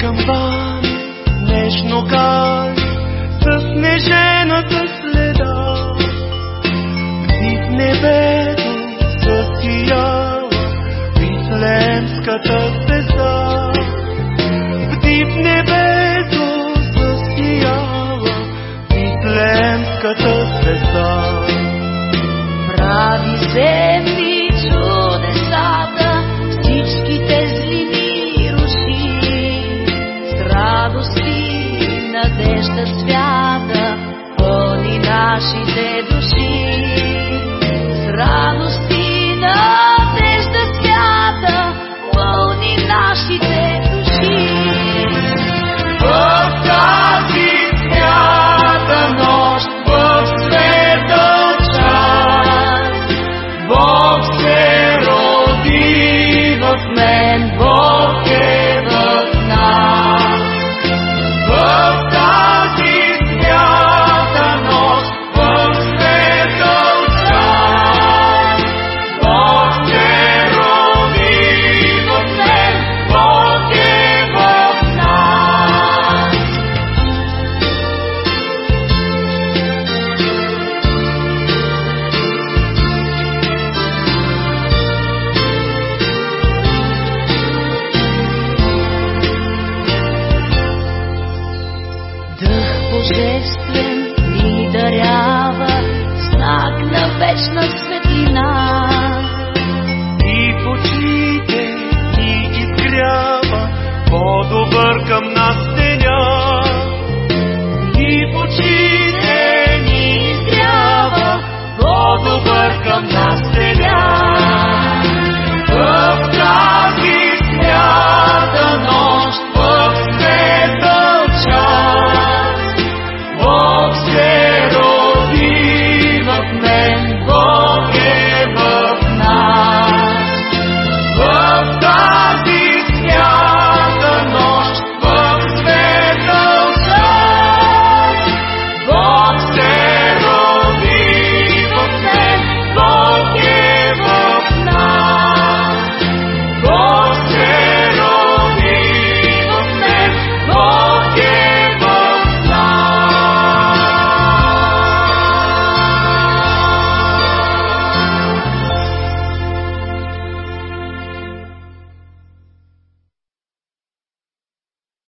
камбан, нежно гай, с нежената следа. Вид небето засияла, Вислемската радости, надежда свята, пълни нашите души. С радости, надежда свята, пълни нашите души. В тази свята нощ, в света час, Бог се роди в мен. вечна светлина. И в очите ни изгрява по-добър към нас деня. И в очите ни изгрява по-добър към нас деня.